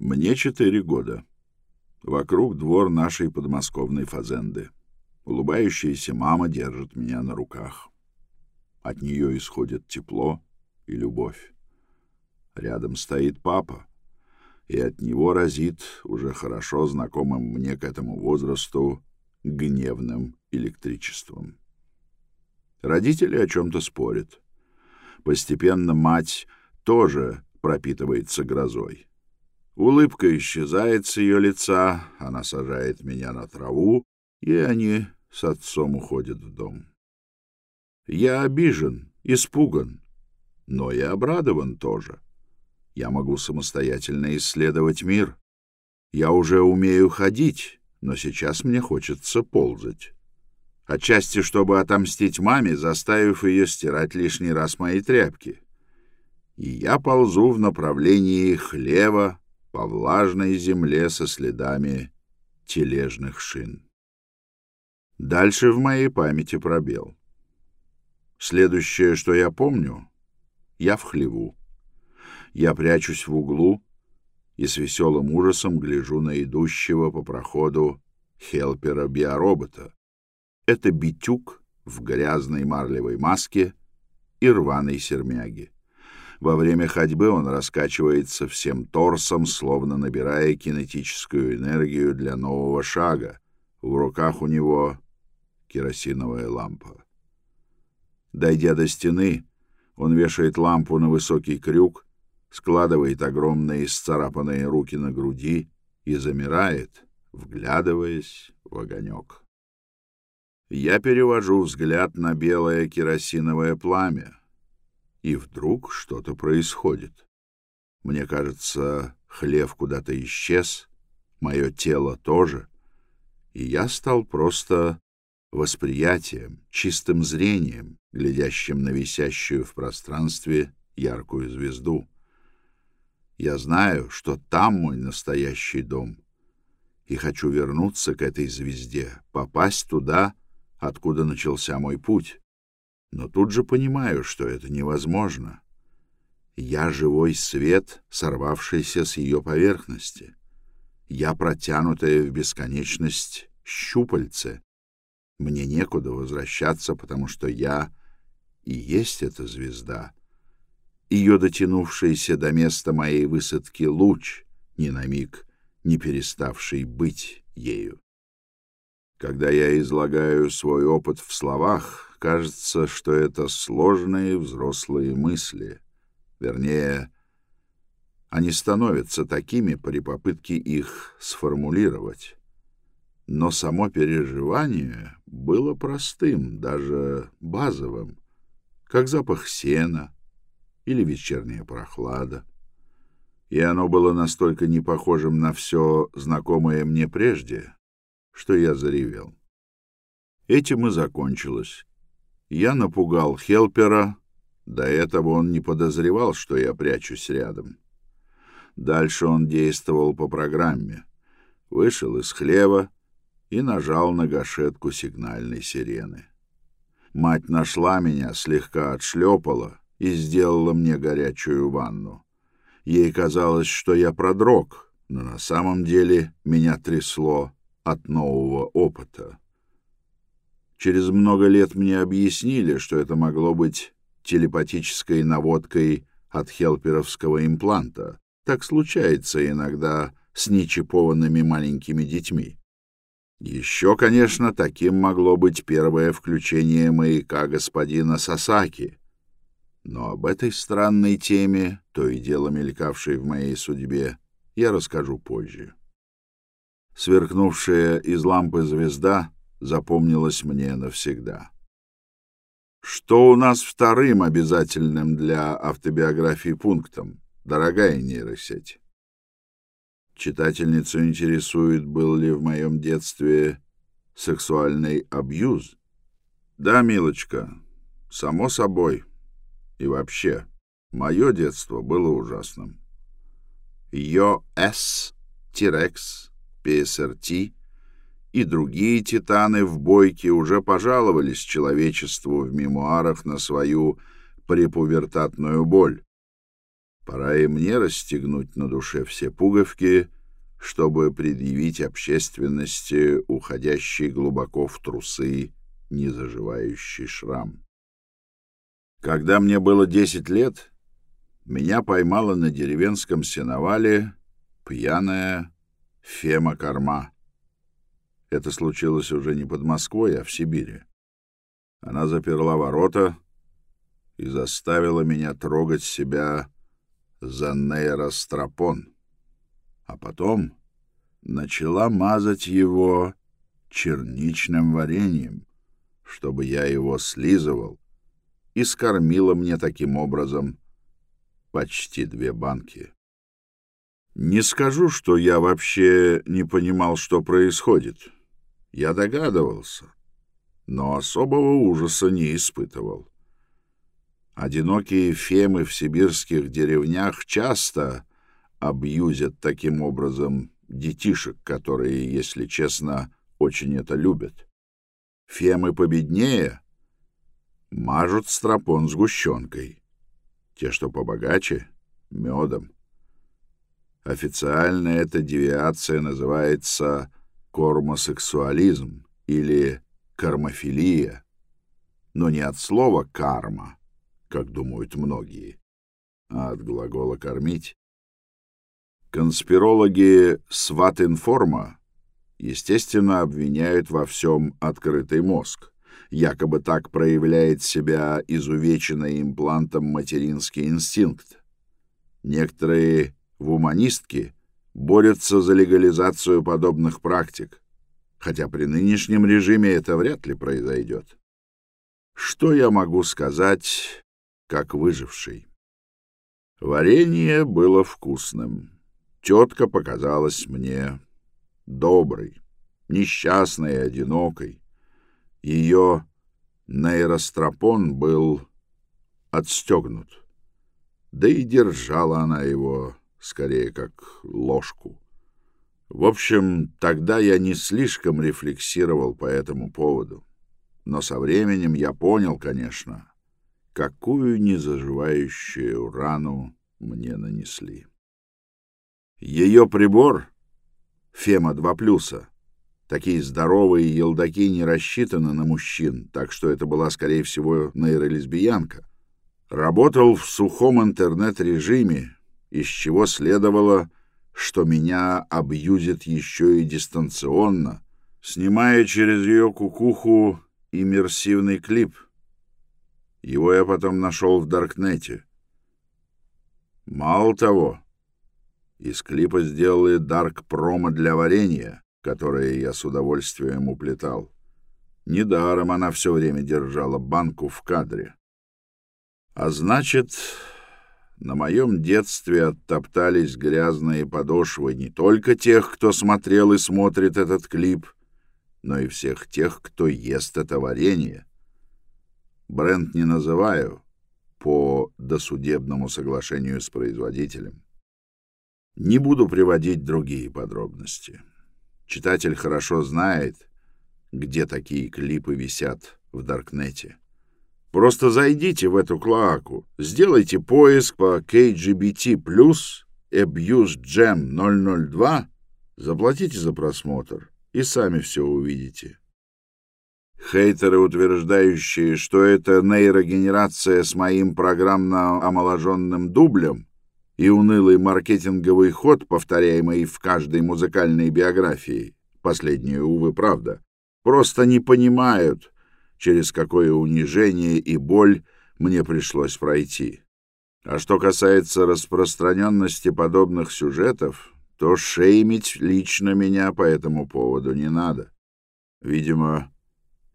Мне четыре года. Вокруг двор нашей подмосковной фазенды. Улыбающаяся мама держит меня на руках. От нее исходит тепло и любовь. Рядом стоит папа, и от него разит уже хорошо знакомым мне к этому возрасту гневным электричеством. Родители о чем-то спорят. Постепенно мать тоже пропитывается грозой. Улыбка исчезает с ее лица, она сажает меня на траву, и они с отцом уходят в дом. Я обижен, испуган, но и обрадован тоже. Я могу самостоятельно исследовать мир. Я уже умею ходить, но сейчас мне хочется ползать. Отчасти, чтобы отомстить маме, заставив ее стирать лишний раз мои тряпки. И я ползу в направлении хлева по влажной земле со следами тележных шин. Дальше в моей памяти пробел. Следующее, что я помню, я в хлеву. Я прячусь в углу и с веселым ужасом гляжу на идущего по проходу хелпера-биоробота. Это битюк в грязной марлевой маске и рваной сермяге. Во время ходьбы он раскачивается всем торсом, словно набирая кинетическую энергию для нового шага. В руках у него керосиновая лампа. Дойдя до стены, он вешает лампу на высокий крюк, складывает огромные исцарапанные руки на груди и замирает, вглядываясь в огонек. Я перевожу взгляд на белое керосиновое пламя, и вдруг что-то происходит. Мне кажется, хлев куда-то исчез, мое тело тоже, и я стал просто восприятием, чистым зрением, глядящим на висящую в пространстве яркую звезду. Я знаю, что там мой настоящий дом, и хочу вернуться к этой звезде, попасть туда, откуда начался мой путь. Но тут же понимаю, что это невозможно. Я живой свет, сорвавшийся с ее поверхности. Я протянутая в бесконечность щупальце, мне некуда возвращаться, потому что я и есть эта звезда. Ее дотянувшийся до места моей высадки луч, ни на миг не переставший быть ею. Когда я излагаю свой опыт в словах, кажется, что это сложные взрослые мысли. Вернее, они становятся такими при попытке их сформулировать но само переживание было простым, даже базовым, как запах сена или вечерняя прохлада. И оно было настолько не похожим на все знакомое мне прежде, что я заревел. Этим и закончилось. Я напугал Хелпера, до этого он не подозревал, что я прячусь рядом. Дальше он действовал по программе. Вышел из хлева, и нажал на гашетку сигнальной сирены. Мать нашла меня, слегка отшлепала и сделала мне горячую ванну. Ей казалось, что я продрог, но на самом деле меня трясло от нового опыта. Через много лет мне объяснили, что это могло быть телепатической наводкой от хелперовского импланта. Так случается иногда с нечипованными маленькими детьми. Еще, конечно, таким могло быть первое включение маяка господина Сасаки. Но об этой странной теме, то и дело мелькавшей в моей судьбе, я расскажу позже. Сверкнувшая из лампы звезда запомнилась мне навсегда. Что у нас вторым обязательным для автобиографии пунктом, дорогая нейросеть? Читательницу интересует, был ли в моем детстве сексуальный абьюз. Да, милочка, само собой. И вообще, мое детство было ужасным. Йо-С, Тирекс, ПСРТ и другие титаны в бойке уже пожаловались человечеству в мемуарах на свою препубертатную боль. Пора и мне расстегнуть на душе все пуговки, чтобы предъявить общественности уходящий глубоко в трусы незаживающий шрам. Когда мне было десять лет, меня поймала на деревенском сеновале пьяная Фема Корма. Это случилось уже не под Москвой, а в Сибири. Она заперла ворота и заставила меня трогать себя за нейростропон, а потом начала мазать его черничным вареньем, чтобы я его слизывал, и скормила мне таким образом почти две банки. Не скажу, что я вообще не понимал, что происходит. Я догадывался, но особого ужаса не испытывал. Одинокие фемы в сибирских деревнях часто абьюзят таким образом детишек, которые, если честно, очень это любят. Фемы победнее мажут стропон сгущенкой. Те, что побогаче, — медом. Официально эта девиация называется кормосексуализм или кармофилия, но не от слова «карма», как думают многие, а от глагола «кормить». Конспирологи Сватинформа естественно, обвиняют во всем открытый мозг. Якобы так проявляет себя изувеченный имплантом материнский инстинкт. Некоторые вуманистки борются за легализацию подобных практик, хотя при нынешнем режиме это вряд ли произойдет. Что я могу сказать, как выживший? Варенье было вкусным. Тетка показалась мне доброй, несчастной и одинокой. Ее нейростропон был отстегнут, да и держала она его скорее как ложку. В общем, тогда я не слишком рефлексировал по этому поводу, но со временем я понял, конечно, какую незаживающую рану мне нанесли. Ее прибор Фема 2 плюса. Такие здоровые елдаки не рассчитаны на мужчин, так что это была, скорее всего, нейролесбиянка. Работал в сухом интернет-режиме, из чего следовало, что меня абьюзит еще и дистанционно, снимая через ее кукуху иммерсивный клип. Его я потом нашел в Даркнете. Мало того, из клипа сделали дарк-промо для варенья, которое я с удовольствием уплетал. Недаром она все время держала банку в кадре. А значит, на моем детстве оттоптались грязные подошвы не только тех, кто смотрел и смотрит этот клип, но и всех тех, кто ест это варенье. Бренд не называю по досудебному соглашению с производителем. Не буду приводить другие подробности. Читатель хорошо знает, где такие клипы висят в Даркнете. Просто зайдите в эту клоаку, сделайте поиск по KGBT+, Abuse Jam 002, заплатите за просмотр и сами все увидите. Хейтеры, утверждающие, что это нейрогенерация с моим программно-омоложенным дублем, и унылый маркетинговый ход, повторяемый в каждой музыкальной биографии, последнюю, увы, правда, просто не понимают, через какое унижение и боль мне пришлось пройти. А что касается распространенности подобных сюжетов, то шеймить лично меня по этому поводу не надо. Видимо,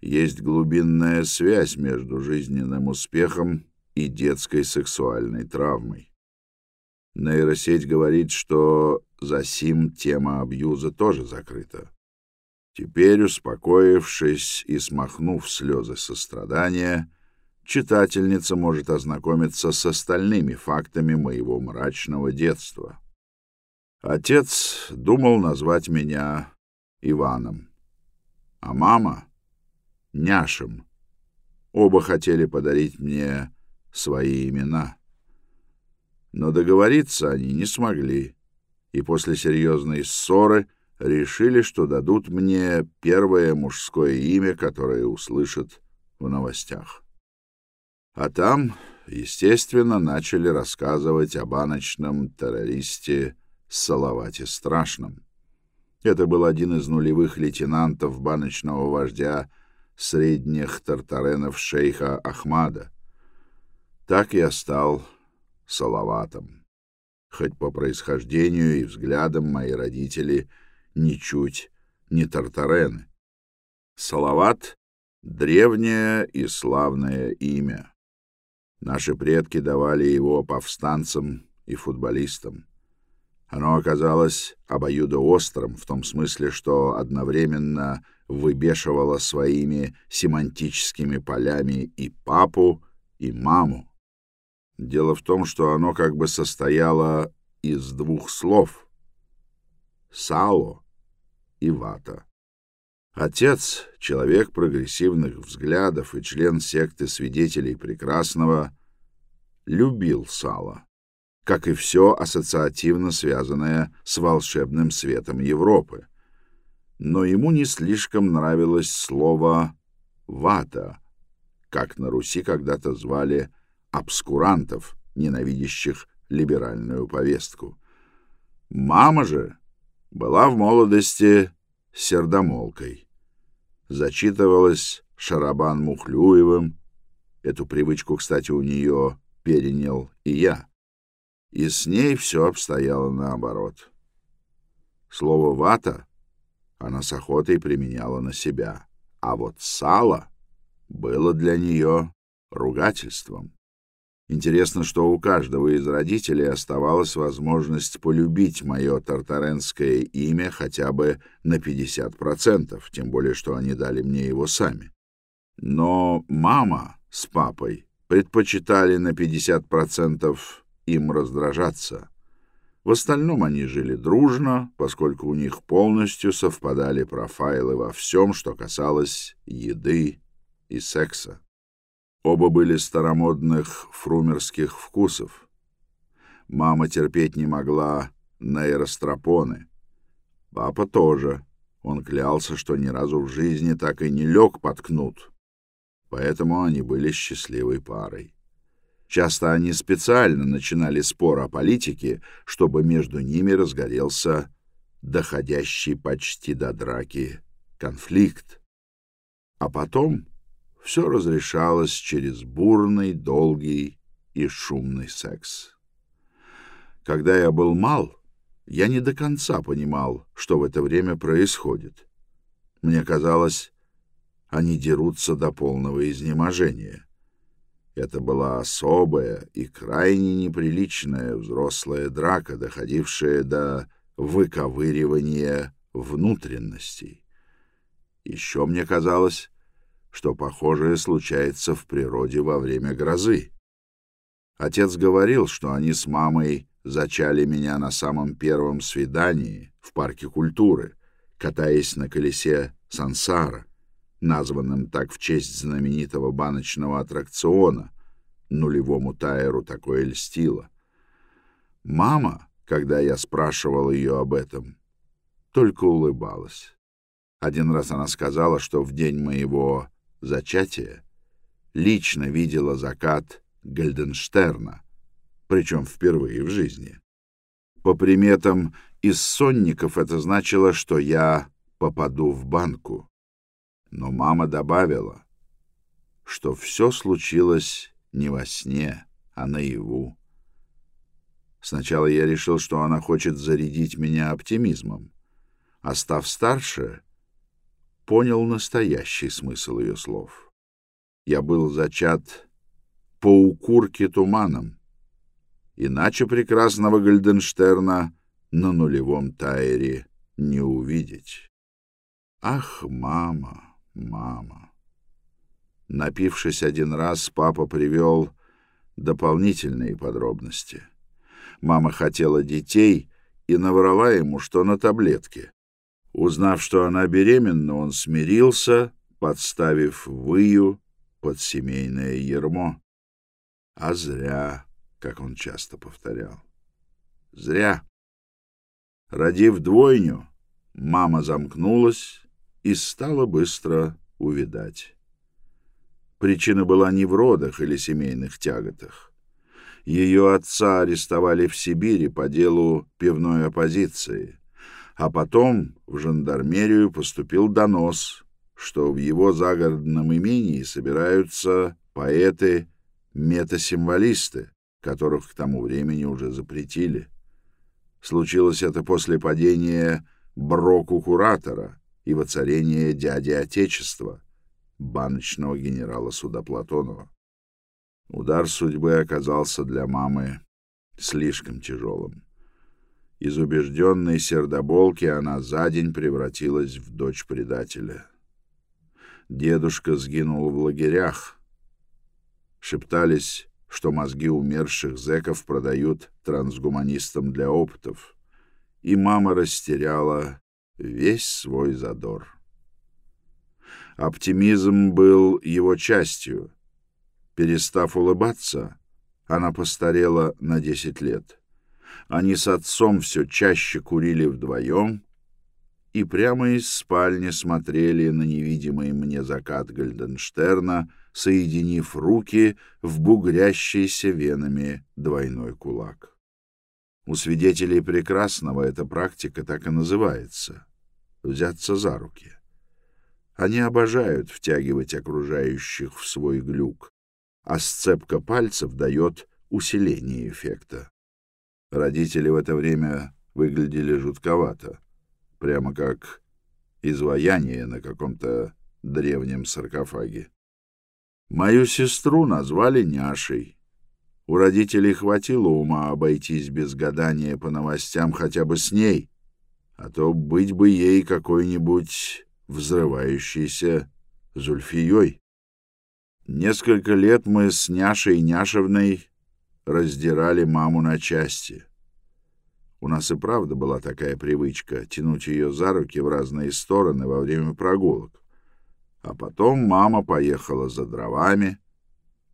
есть глубинная связь между жизненным успехом и детской сексуальной травмой. Нейросеть говорит, что за сим тема абьюза тоже закрыта. Теперь, успокоившись и смахнув слезы сострадания, читательница может ознакомиться с остальными фактами моего мрачного детства. Отец думал назвать меня Иваном, а мама — Няшем. Оба хотели подарить мне свои имена — Но договориться они не смогли, и после серьезной ссоры решили, что дадут мне первое мужское имя, которое услышат в новостях. А там, естественно, начали рассказывать о баночном террористе Салавате Страшном. Это был один из нулевых лейтенантов баночного вождя средних тартаренов шейха Ахмада. Так я стал Салаватом. Хоть по происхождению и взглядам мои родители ничуть не тартарены. Салават — древнее и славное имя. Наши предки давали его повстанцам и футболистам. Оно оказалось обоюдоострым в том смысле, что одновременно выбешивало своими семантическими полями и папу, и маму. Дело в том, что оно как бы состояло из двух слов — «сало» и «вата». Отец, человек прогрессивных взглядов и член секты свидетелей прекрасного, любил сало как и все ассоциативно связанное с волшебным светом Европы. Но ему не слишком нравилось слово «вата», как на Руси когда-то звали обскурантов, ненавидящих либеральную повестку. Мама же была в молодости сердомолкой. Зачитывалась Шарабан Мухлюевым. Эту привычку, кстати, у нее перенял и я и с ней все обстояло наоборот. Слово «вата» она с охотой применяла на себя, а вот «сало» было для нее ругательством. Интересно, что у каждого из родителей оставалась возможность полюбить мое тартаренское имя хотя бы на 50%, тем более, что они дали мне его сами. Но мама с папой предпочитали на 50% им раздражаться. В остальном они жили дружно, поскольку у них полностью совпадали профайлы во всем, что касалось еды и секса. Оба были старомодных фрумерских вкусов. Мама терпеть не могла нейростропоны. Папа тоже. Он клялся, что ни разу в жизни так и не лег под кнут. Поэтому они были счастливой парой. Часто они специально начинали спор о политике, чтобы между ними разгорелся доходящий почти до драки конфликт. А потом все разрешалось через бурный, долгий и шумный секс. Когда я был мал, я не до конца понимал, что в это время происходит. Мне казалось, они дерутся до полного изнеможения. Это была особая и крайне неприличная взрослая драка, доходившая до выковыривания внутренностей. Еще мне казалось, что похожее случается в природе во время грозы. Отец говорил, что они с мамой зачали меня на самом первом свидании в парке культуры, катаясь на колесе сансара названным так в честь знаменитого баночного аттракциона. Нулевому Тайеру такое льстило. Мама, когда я спрашивал ее об этом, только улыбалась. Один раз она сказала, что в день моего зачатия лично видела закат Гальденштерна, причем впервые в жизни. По приметам из сонников это значило, что я попаду в банку. Но мама добавила, что все случилось не во сне, а наяву. Сначала я решил, что она хочет зарядить меня оптимизмом, а став старше, понял настоящий смысл ее слов. Я был зачат по укурке туманом, иначе прекрасного Гальденштерна на нулевом тайре не увидеть. Ах, мама! Мама. Напившись один раз, папа привел дополнительные подробности. Мама хотела детей и наврала ему, что на таблетке. Узнав, что она беременна, он смирился, подставив выю под семейное ермо. А зря, как он часто повторял. Зря. Родив двойню, мама замкнулась и стала быстро увидать. Причина была не в родах или семейных тяготах. Ее отца арестовали в Сибири по делу пивной оппозиции, а потом в жандармерию поступил донос, что в его загородном имении собираются поэты-метасимволисты, которых к тому времени уже запретили. Случилось это после падения Броку-куратора и воцарения дяди Отечества, баночного генерала Судоплатонова. Удар судьбы оказался для мамы слишком тяжелым. Из убежденной сердоболки она за день превратилась в дочь предателя. Дедушка сгинул в лагерях. Шептались, что мозги умерших зэков продают трансгуманистам для опытов. И мама растеряла весь свой задор. Оптимизм был его частью. Перестав улыбаться, она постарела на десять лет. Они с отцом все чаще курили вдвоем и прямо из спальни смотрели на невидимый мне закат Гальденштерна, соединив руки в бугрящийся венами двойной кулак. У свидетелей прекрасного эта практика так и называется — взяться за руки. Они обожают втягивать окружающих в свой глюк, а сцепка пальцев дает усиление эффекта. Родители в это время выглядели жутковато, прямо как изваяние на каком-то древнем саркофаге. Мою сестру назвали няшей. У родителей хватило ума обойтись без гадания по новостям хотя бы с ней, а то быть бы ей какой-нибудь взрывающейся Зульфией. Несколько лет мы с Няшей Няшевной раздирали маму на части. У нас и правда была такая привычка тянуть ее за руки в разные стороны во время прогулок. А потом мама поехала за дровами,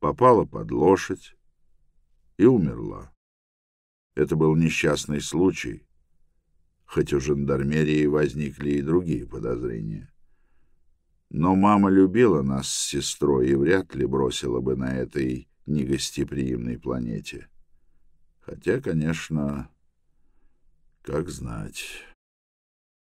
попала под лошадь и умерла. Это был несчастный случай, хоть у жандармерии возникли и другие подозрения. Но мама любила нас с сестрой и вряд ли бросила бы на этой негостеприимной планете. Хотя, конечно, как знать.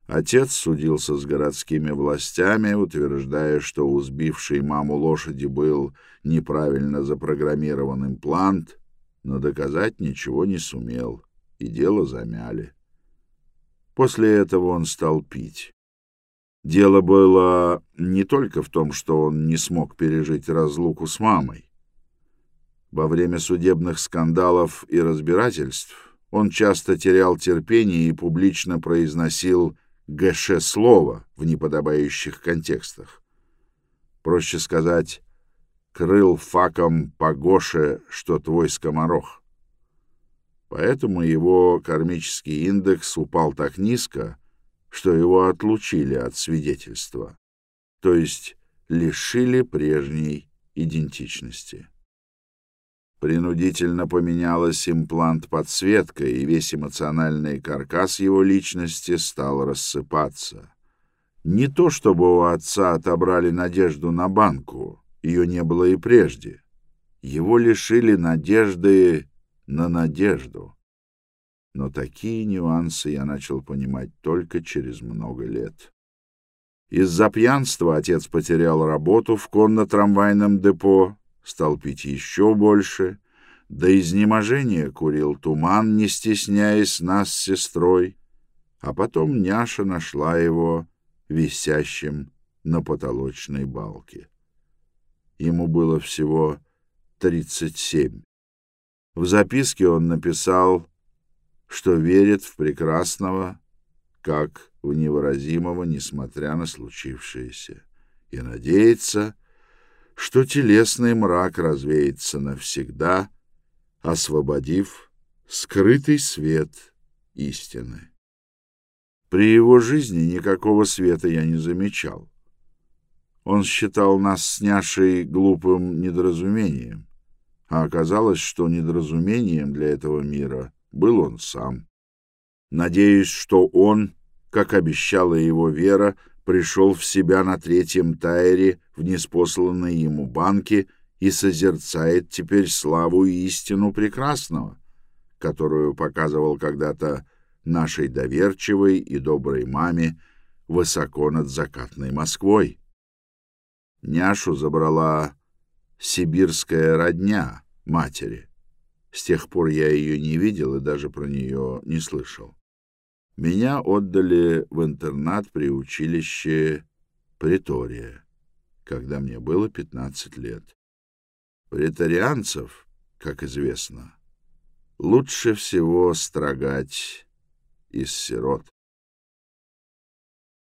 Отец судился с городскими властями, утверждая, что у сбившей маму лошади был неправильно запрограммирован имплант, но доказать ничего не сумел, и дело замяли. После этого он стал пить. Дело было не только в том, что он не смог пережить разлуку с мамой. Во время судебных скандалов и разбирательств он часто терял терпение и публично произносил ГШ-слово в неподобающих контекстах. Проще сказать, крыл факом по Гоше, что твой скоморох. Поэтому его кармический индекс упал так низко, что его отлучили от свидетельства, то есть лишили прежней идентичности. Принудительно поменялась имплант-подсветка, и весь эмоциональный каркас его личности стал рассыпаться. Не то чтобы у отца отобрали надежду на банку, ее не было и прежде. Его лишили надежды на надежду. Но такие нюансы я начал понимать только через много лет. Из-за пьянства отец потерял работу в конно-трамвайном депо, стал пить еще больше, до изнеможения курил туман, не стесняясь нас с сестрой, а потом няша нашла его висящим на потолочной балке. Ему было всего тридцать семь. В записке он написал что верит в прекрасного, как в невыразимого, несмотря на случившееся, и надеется, что телесный мрак развеется навсегда, освободив скрытый свет истины. При его жизни никакого света я не замечал. Он считал нас с Няшей глупым недоразумением, а оказалось, что недоразумением для этого мира был он сам. Надеюсь, что он, как обещала его Вера, пришел в себя на третьем тайре в неспосланной ему банке и созерцает теперь славу и истину прекрасного, которую показывал когда-то нашей доверчивой и доброй маме высоко над закатной Москвой. Няшу забрала сибирская родня матери. С тех пор я ее не видел и даже про нее не слышал. Меня отдали в интернат при училище Притория, когда мне было 15 лет. Претарианцев, как известно, лучше всего строгать из сирот.